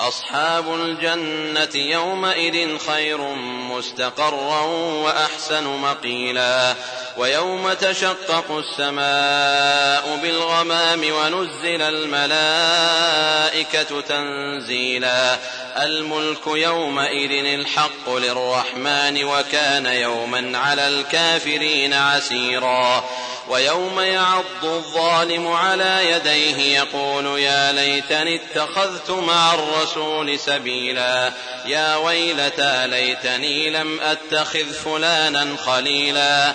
أصحاب الجنة يومئذ خير مستقرا وأحسن مقيلا ويوم تشقق السماء بالغمام ونزل الملائكة تنزيلا الملك يومئذ الحق للرحمن وكان يوما على الكافرين عسيرا ويوم يعض الظالم على يديه يقول يا ليتني اتخذت مع الرسول الرسول سبيلا. يا ويلتى ليتني لم أتخذ فلانا خليلا.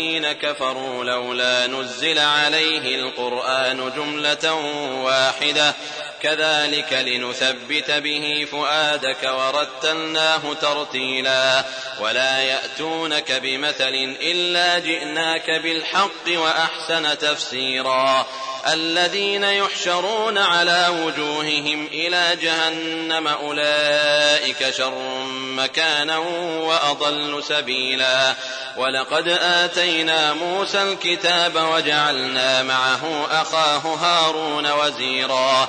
الذين كفروا لولا نزل عليه القرآن جملة واحدة كذلك لنثبت به فؤادك ورتلناه ترتيلا ولا يأتونك بمثل إلا جئناك بالحق وأحسن تفسيرا الذين يحشرون على وجوههم إلى جهنم أولئك شر مكانا وأضل سبيلا ولقد آتينا موسى الكتاب وجعلنا معه أخاه هارون وزيرا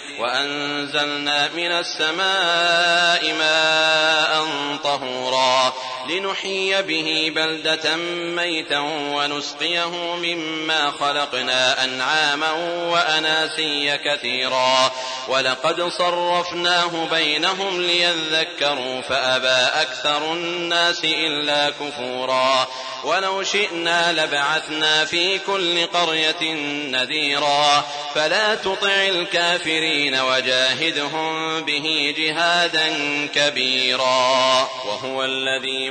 وأنزلنا من السماء ماء طهورا لنحيي به بلدة ميتا ونسقيه مما خلقنا أنعاما وأناسيا كثيرا. ولقد صرفناه بينهم ليذكروا فأبى أكثر الناس إلا كفورا. ولو شئنا لبعثنا في كل قرية نذيرا. فلا تطع الكافرين وجاهدهم به جهادا كبيرا. وهو الذي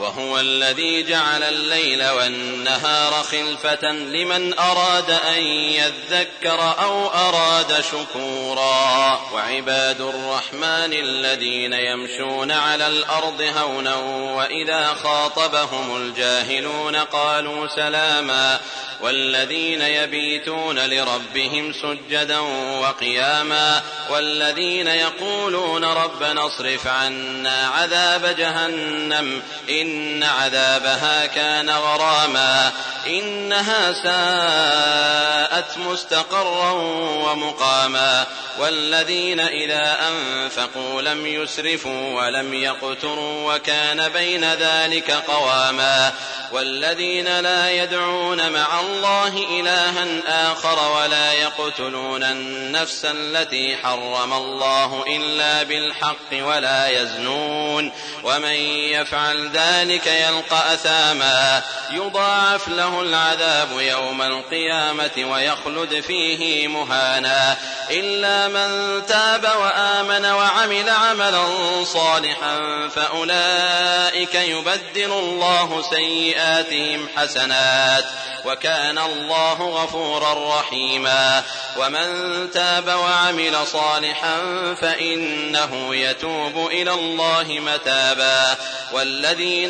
وهو الذي جعل الليل والنهار خلفة لمن أراد أن يذكر أو أراد شكورا وعباد الرحمن الذين يمشون على الأرض هونا وإذا خاطبهم الجاهلون قالوا سلاما والذين يبيتون لربهم سجدا وقياما والذين يقولون ربنا اصرف عنا عذاب جهنم إن إن عذابها كان غراما إنها ساءت مستقرا ومقاما والذين إذا أنفقوا لم يسرفوا ولم يقتروا وكان بين ذلك قواما والذين لا يدعون مع الله إلها آخر ولا يقتلون النفس التي حرم الله إلا بالحق ولا يزنون ومن يفعل ذلك ذلك يلقى أثاما. يضاعف له العذاب يوم القيامة ويخلد فيه مهانا. إلا من تاب وآمن وعمل عملا صالحا فأولئك يبدل الله سيئاتهم حسنات. وكان الله غفورا رحيما. ومن تاب وعمل صالحا فإنه يتوب إلى الله متابا. والذين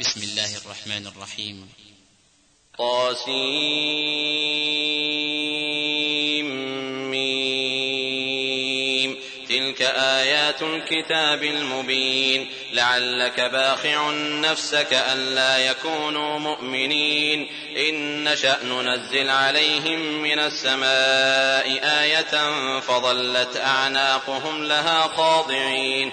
بسم الله الرحمن الرحيم. قاسم تلك آيات الكتاب المبين. لعلك باخع نفسك ألا يكونوا مؤمنين. إن نشأ ننزل عليهم من السماء آية فظلت أعناقهم لها خاضعين.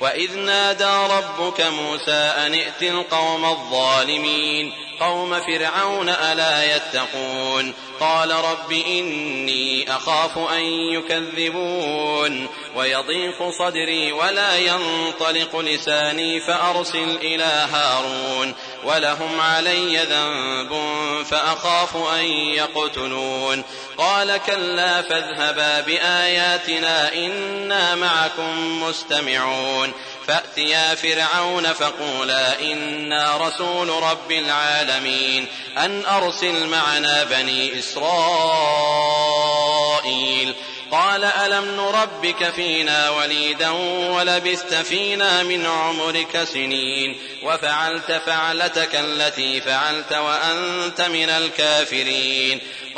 وَإِذْ نَادَى رَبُّكَ مُوسَىٰ أَنِ ائْتِ الْقَوْمَ الظَّالِمِينَ قَوْمَ فِرْعَوْنَ أَلَا يَتَّقُونَ قَالَ رَبِّ إِنِّي أَخَافُ أَن يُكَذِّبُونِ وَيَضِيقُ صَدْرِي وَلَا يَنطَلِقُ لِسَانِي فَأَرْسِلْ إِلَىٰ هَارُونَ وَلَهُمْ عَلَيَّ ذَنبٌ فَأَخَافُ أَن يَقْتُلُونِ قَالَ كَلَّا فَاذْهَبَا بِآيَاتِنَا إِنَّا مَعَكُم مُّسْتَمِعُونَ فأتيا فرعون فقولا إنا رسول رب العالمين أن أرسل معنا بني إسرائيل قال ألم نربك فينا وليدا ولبست فينا من عمرك سنين وفعلت فعلتك التي فعلت وأنت من الكافرين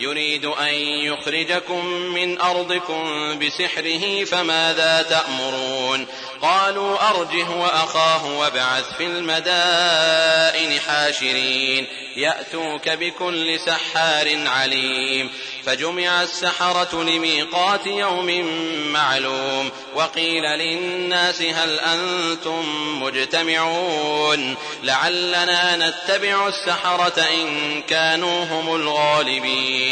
يريد أن يخرجكم من أرضكم بسحره فماذا تأمرون؟ قالوا أرجه وأخاه وابعث في المدائن حاشرين يأتوك بكل سحار عليم. فجمع السحرة لميقات يوم معلوم وقيل للناس هل أنتم مجتمعون؟ لعلنا نتبع السحرة إن كانوا هم الغالبين.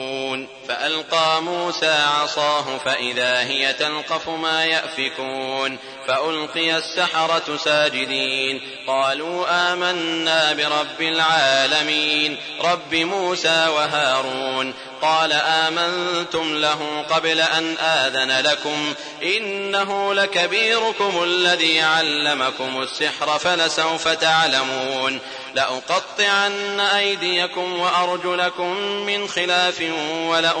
يعلمون فألقى موسى عصاه فإذا هي تلقف ما يأفكون فألقي السحرة ساجدين قالوا آمنا برب العالمين رب موسى وهارون قال آمنتم له قبل أن آذن لكم إنه لكبيركم الذي علمكم السحر فلسوف تعلمون لأقطعن أيديكم وأرجلكم من خلاف ولأ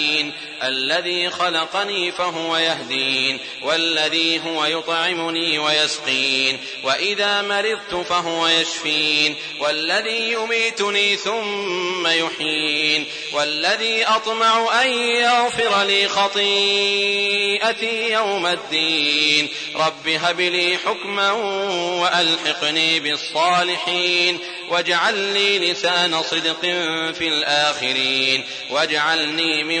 العالمين الذي خلقني فهو يهدين والذي هو يطعمني ويسقين وإذا مرضت فهو يشفين والذي يميتني ثم يحيين والذي أطمع أن يغفر لي خطيئتي يوم الدين رب هب لي حكما وألحقني بالصالحين واجعل لي لسان صدق في الآخرين واجعلني من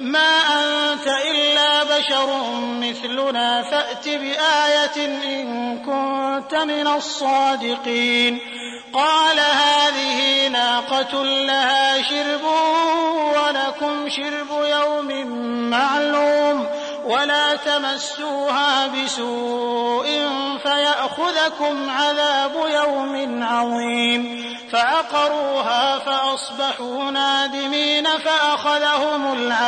ما أنت إلا بشر مثلنا فأت بآية إن كنت من الصادقين. قال هذه ناقة لها شرب ولكم شرب يوم معلوم ولا تمسوها بسوء فيأخذكم عذاب يوم عظيم. فعقروها فأصبحوا نادمين فأخذهم العذاب.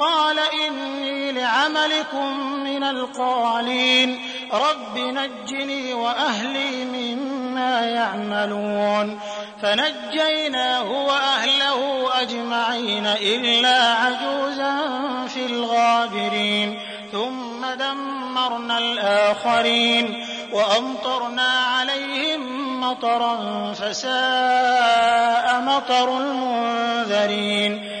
قال إني لعملكم من القالين. رب نجني وأهلي مما يعملون. فنجيناه وأهله أجمعين إلا عجوزا في الغابرين. ثم دمرنا الآخرين. وأمطرنا عليهم مطرا فساء مطر المنذرين.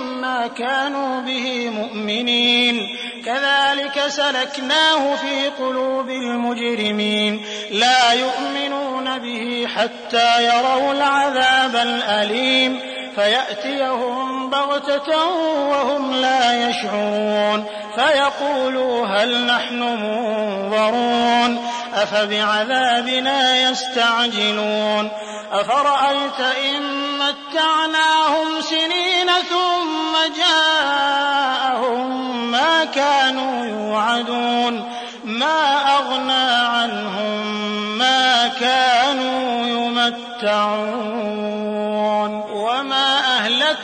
كانوا به مؤمنين. كذلك سلكناه في قلوب المجرمين. لا يؤمنون به حتى يروا العذاب الأليم. فيأتيهم بغتة وهم لا يشعون فيقولوا هل نحن منظرون أفبعذابنا يستعجلون أفرأيت إن متعناهم سنين ثم جاءهم ما كانوا يوعدون ما أغنى عنهم ما كانوا يمتعون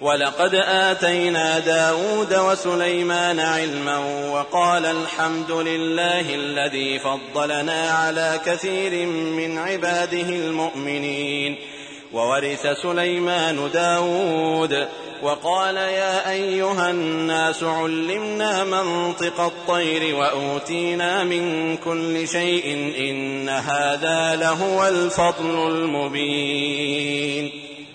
وَلَقَدْ آتَيْنَا دَاوُودَ وَسُلَيْمَانَ عِلْمًا وَقَالَ الْحَمْدُ لِلَّهِ الَّذِي فَضَّلَنَا عَلَى كَثِيرٍ مِّنْ عِبَادِهِ الْمُؤْمِنِينَ. وورث سليمان داود وقال يا أيها الناس علمنا منطق الطير وأوتينا من كل شيء إن هذا لهو الفضل المبين.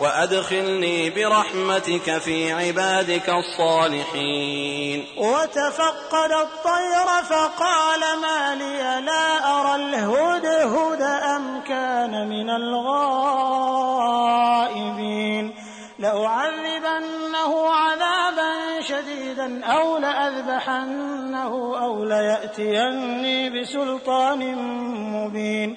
وأدخلني برحمتك في عبادك الصالحين. وتفقد الطير فقال ما لي لا أرى الهدهد أم كان من الغائبين. لأعذبنه عذابا شديدا أو لأذبحنه أو ليأتيني بسلطان مبين.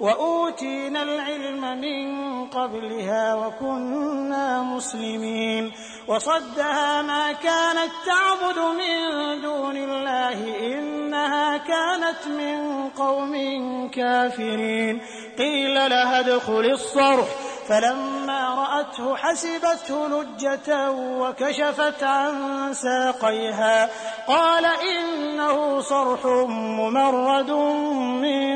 وأوتينا العلم من قبلها وكنا مسلمين وصدها ما كانت تعبد من دون الله إنها كانت من قوم كافرين قيل لها ادخل الصرح فلما رأته حسبته لجة وكشفت عن ساقيها قال إنه صرح ممرد من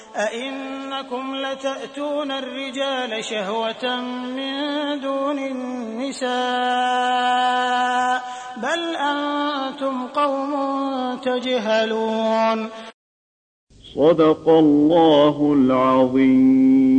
أئنكم لتأتون الرجال شهوة من دون النساء بل أنتم قوم تجهلون. صدق الله العظيم.